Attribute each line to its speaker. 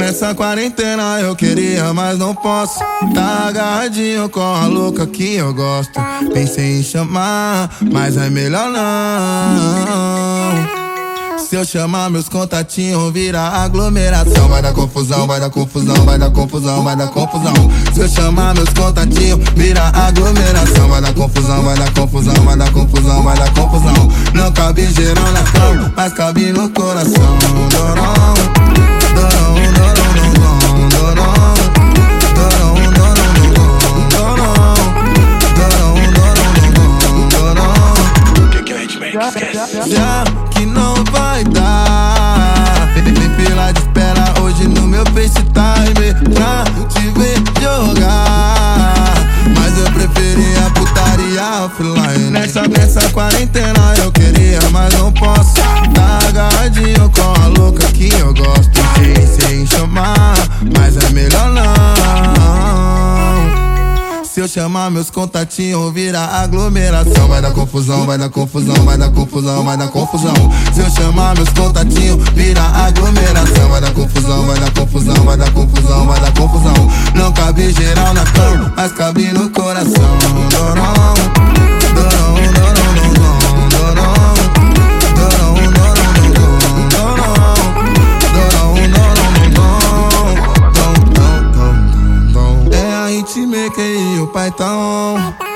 Speaker 1: Nessa quarentena eu queria, mas não posso. Tá agarradinho com a louca que eu gosto. Pensei em chamar, mas é melhor não. Se eu chamar meus contatinhos, vira aglomeração. Vai dar confusão, vai dar confusão, vai dar confusão, vai dar confusão. Se eu chamar meus contatinhos, vira aglomeração. Vai dar confusão, vai dar confusão, vai dar confusão, vai dar confusão. Não cabe geral na cama, mas cabe no coração. Já que não vai dar. Vem fila de espera hoje no meu FaceTime Pra te ver jogar. Mas eu preferia putaria offline. Nessa, nessa quarentena eu queria, mas não posso Tá chamar meus contatinhos, vira aglomeração. Vai dar confusão, vai dar confusão, vai dar confusão, vai dar confusão. Se eu chamar meus contatinhos, vira aglomeração. Vai dar confusão, vai dar confusão, vai dar confusão, vai dar confusão. Não cabe geral na cama, mas cabe no coração. Dorão. hitmaker e o pai tá on.